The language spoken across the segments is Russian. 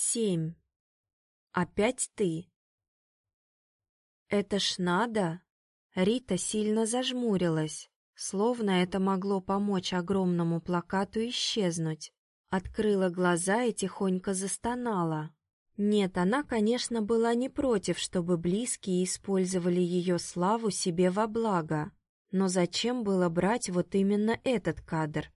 Семь. Опять ты. Это ж надо. Рита сильно зажмурилась, словно это могло помочь огромному плакату исчезнуть. Открыла глаза и тихонько застонала. Нет, она, конечно, была не против, чтобы близкие использовали ее славу себе во благо. Но зачем было брать вот именно этот кадр?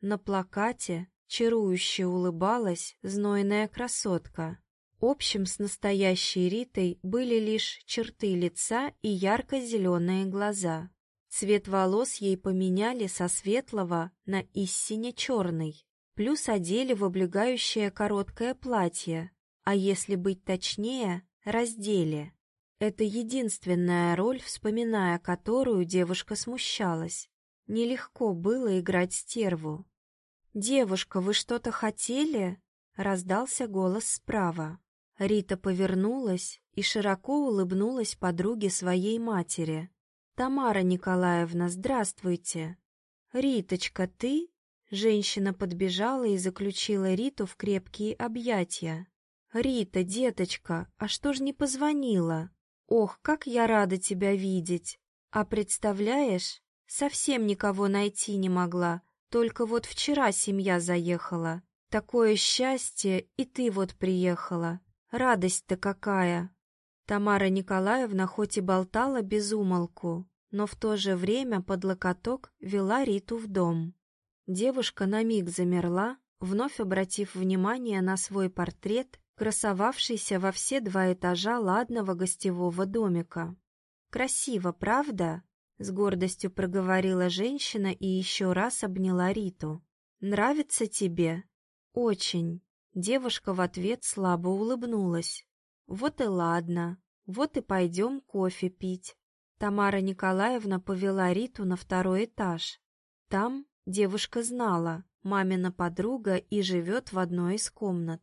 На плакате чарующе улыбалась знойная красотка. Общим с настоящей Ритой были лишь черты лица и ярко-зеленые глаза. Цвет волос ей поменяли со светлого на истине черный, плюс одели в облегающее короткое платье, а если быть точнее, раздели. Это единственная роль, вспоминая которую девушка смущалась. Нелегко было играть стерву. «Девушка, вы что-то хотели?» — раздался голос справа. Рита повернулась и широко улыбнулась подруге своей матери. «Тамара Николаевна, здравствуйте!» «Риточка, ты?» Женщина подбежала и заключила Риту в крепкие объятия. «Рита, деточка, а что ж не позвонила? Ох, как я рада тебя видеть! А представляешь, совсем никого найти не могла, только вот вчера семья заехала. Такое счастье, и ты вот приехала. Радость-то какая!» Тамара Николаевна хоть и болтала без умолку, но в то же время под локоток вела Риту в дом. Девушка на миг замерла, вновь обратив внимание на свой портрет, красовавшийся во все два этажа ладного гостевого домика. «Красиво, правда?» — с гордостью проговорила женщина и еще раз обняла Риту. «Нравится тебе?» «Очень». Девушка в ответ слабо улыбнулась. «Вот и ладно, вот и пойдем кофе пить». Тамара Николаевна повела Риту на второй этаж. Там девушка знала, мамина подруга и живет в одной из комнат.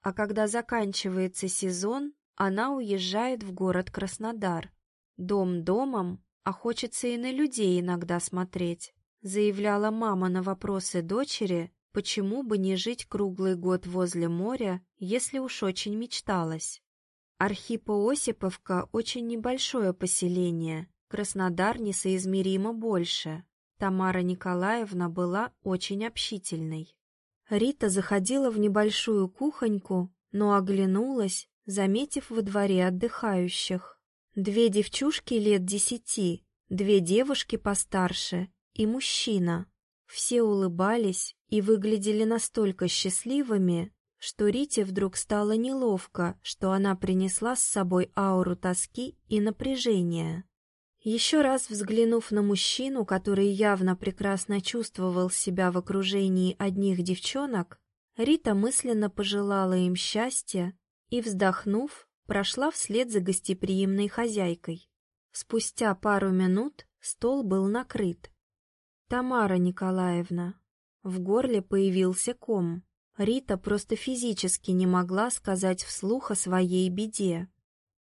А когда заканчивается сезон, она уезжает в город Краснодар. Дом домом, а хочется и на людей иногда смотреть, заявляла мама на вопросы дочери, Почему бы не жить круглый год возле моря, если уж очень мечталось? Архипо-Осиповка — очень небольшое поселение, Краснодар несоизмеримо больше. Тамара Николаевна была очень общительной. Рита заходила в небольшую кухоньку, но оглянулась, заметив во дворе отдыхающих. Две девчушки лет десяти, две девушки постарше и мужчина. Все улыбались и выглядели настолько счастливыми, что Рите вдруг стало неловко, что она принесла с собой ауру тоски и напряжения. Еще раз взглянув на мужчину, который явно прекрасно чувствовал себя в окружении одних девчонок, Рита мысленно пожелала им счастья и, вздохнув, прошла вслед за гостеприимной хозяйкой. Спустя пару минут стол был накрыт. «Тамара Николаевна». В горле появился ком. Рита просто физически не могла сказать вслух о своей беде.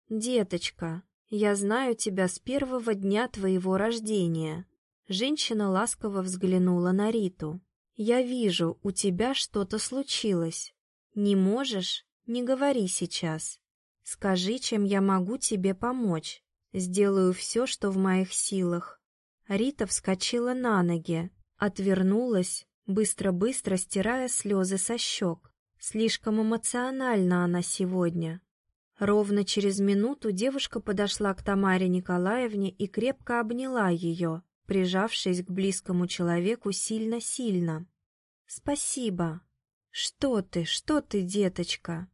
«Деточка, я знаю тебя с первого дня твоего рождения». Женщина ласково взглянула на Риту. «Я вижу, у тебя что-то случилось. Не можешь? Не говори сейчас. Скажи, чем я могу тебе помочь. Сделаю все, что в моих силах. Рита вскочила на ноги, отвернулась, быстро-быстро стирая слезы со щек. Слишком эмоциональна она сегодня. Ровно через минуту девушка подошла к Тамаре Николаевне и крепко обняла ее, прижавшись к близкому человеку сильно-сильно. «Спасибо!» «Что ты, что ты, деточка?»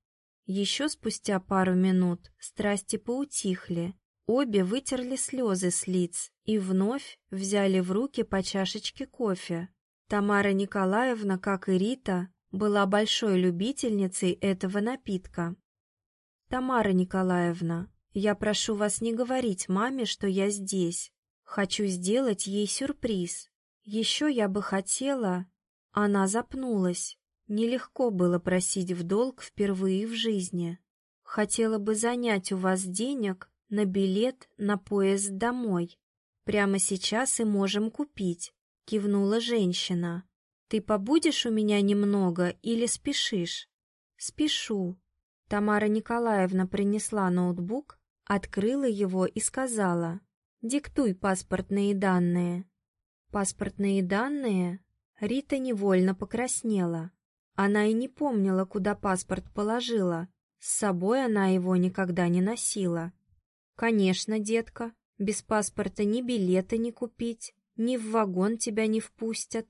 Еще спустя пару минут страсти поутихли, Обе вытерли слезы с лиц и вновь взяли в руки по чашечке кофе. Тамара Николаевна, как и Рита, была большой любительницей этого напитка. «Тамара Николаевна, я прошу вас не говорить маме, что я здесь. Хочу сделать ей сюрприз. Еще я бы хотела...» Она запнулась. Нелегко было просить в долг впервые в жизни. Хотела бы занять у вас денег на билет на поезд домой. Прямо сейчас и можем купить, кивнула женщина. Ты побудешь у меня немного или спешишь? Спешу. Тамара Николаевна принесла ноутбук, открыла его и сказала «Диктуй паспортные данные». Паспортные данные? Рита невольно покраснела. Она и не помнила, куда паспорт положила. С собой она его никогда не носила. «Конечно, детка, без паспорта ни билета не купить, ни в вагон тебя не впустят.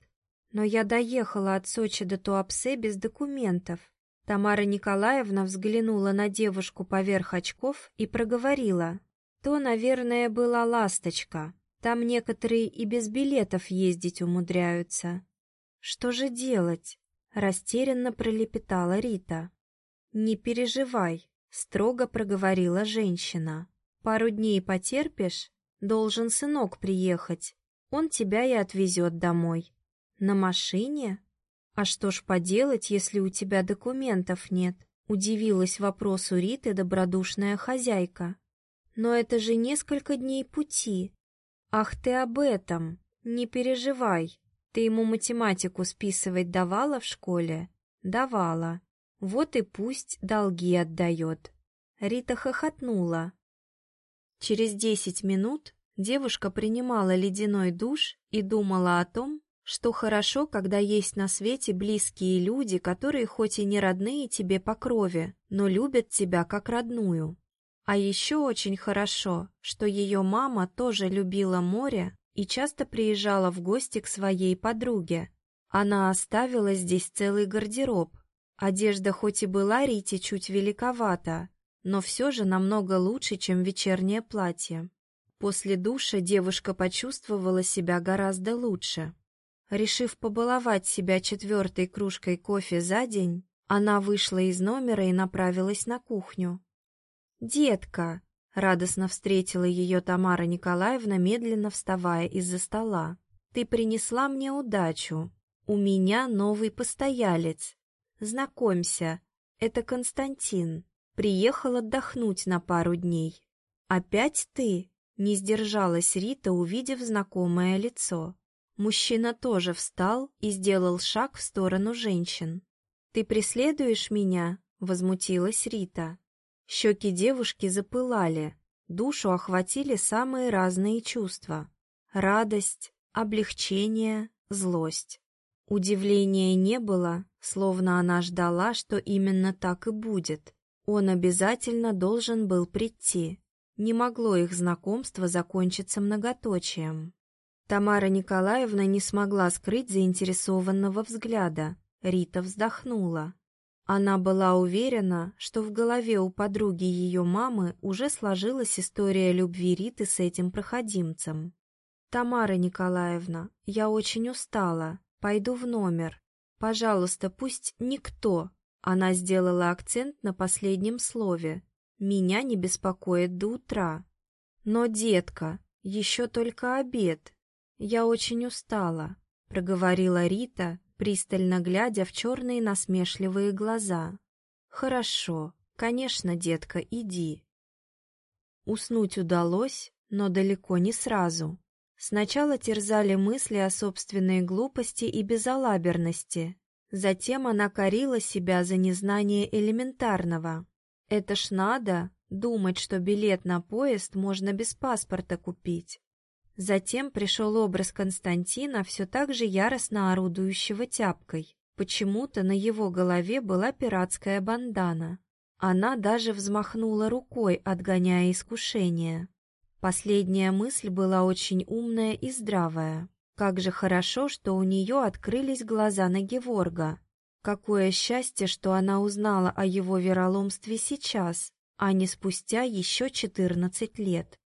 Но я доехала от Сочи до Туапсе без документов. Тамара Николаевна взглянула на девушку поверх очков и проговорила. То, наверное, была ласточка. Там некоторые и без билетов ездить умудряются. Что же делать? Растерянно пролепетала Рита. Не переживай, строго проговорила женщина. Пару дней потерпишь, должен сынок приехать. Он тебя и отвезет домой. На машине? А что ж поделать, если у тебя документов нет? Удивилась вопросу Риты добродушная хозяйка. Но это же несколько дней пути. Ах ты об этом! Не переживай. Ты ему математику списывать давала в школе? Давала. Вот и пусть долги отдает. Рита хохотнула. Через десять минут девушка принимала ледяной душ и думала о том, что хорошо, когда есть на свете близкие люди, которые хоть и не родные тебе по крови, но любят тебя как родную. А еще очень хорошо, что ее мама тоже любила море и часто приезжала в гости к своей подруге. Она оставила здесь целый гардероб. Одежда хоть и была Рите чуть великовата, но все же намного лучше, чем вечернее платье. После душа девушка почувствовала себя гораздо лучше. Решив побаловать себя четвертой кружкой кофе за день, она вышла из номера и направилась на кухню. «Детка!» — радостно встретила ее Тамара Николаевна, медленно вставая из-за стола. «Ты принесла мне удачу. У меня новый постоялец. Знакомься, это Константин. Приехал отдохнуть на пару дней. Опять ты? Не сдержалась Рита, увидев знакомое лицо. Мужчина тоже встал и сделал шаг в сторону женщин. «Ты преследуешь меня?» — возмутилась Рита. Щеки девушки запылали, душу охватили самые разные чувства. Радость, облегчение, злость. Удивления не было, словно она ждала, что именно так и будет. Он обязательно должен был прийти. Не могло их знакомство закончиться многоточием. Тамара Николаевна не смогла скрыть заинтересованного взгляда. Рита вздохнула. Она была уверена, что в голове у подруги ее мамы уже сложилась история любви Риты с этим проходимцем. «Тамара Николаевна, я очень устала. Пойду в номер. Пожалуйста, пусть никто, она сделала акцент на последнем слове. «Меня не беспокоит до утра». «Но, детка, еще только обед. Я очень устала», — проговорила Рита, пристально глядя в черные насмешливые глаза. «Хорошо, конечно, детка, иди». Уснуть удалось, но далеко не сразу. Сначала терзали мысли о собственной глупости и безалаберности, Затем она корила себя за незнание элементарного. Это ж надо думать, что билет на поезд можно без паспорта купить. Затем пришел образ Константина, все так же яростно орудующего тяпкой. Почему-то на его голове была пиратская бандана. Она даже взмахнула рукой, отгоняя искушение. Последняя мысль была очень умная и здравая. Как же хорошо, что у нее открылись глаза на Геворга. Какое счастье, что она узнала о его вероломстве сейчас, а не спустя еще четырнадцать лет.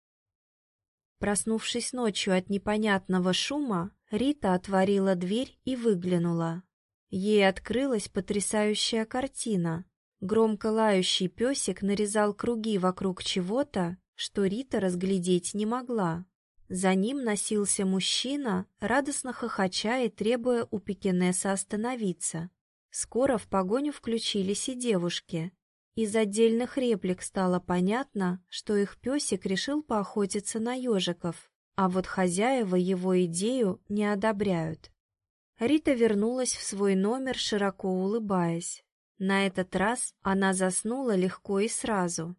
Проснувшись ночью от непонятного шума, Рита отворила дверь и выглянула. Ей открылась потрясающая картина. Громко лающий песик нарезал круги вокруг чего-то, что Рита разглядеть не могла. За ним носился мужчина, радостно хохоча и требуя у Пекинеса остановиться. Скоро в погоню включились и девушки. Из отдельных реплик стало понятно, что их песик решил поохотиться на ежиков, а вот хозяева его идею не одобряют. Рита вернулась в свой номер, широко улыбаясь. На этот раз она заснула легко и сразу.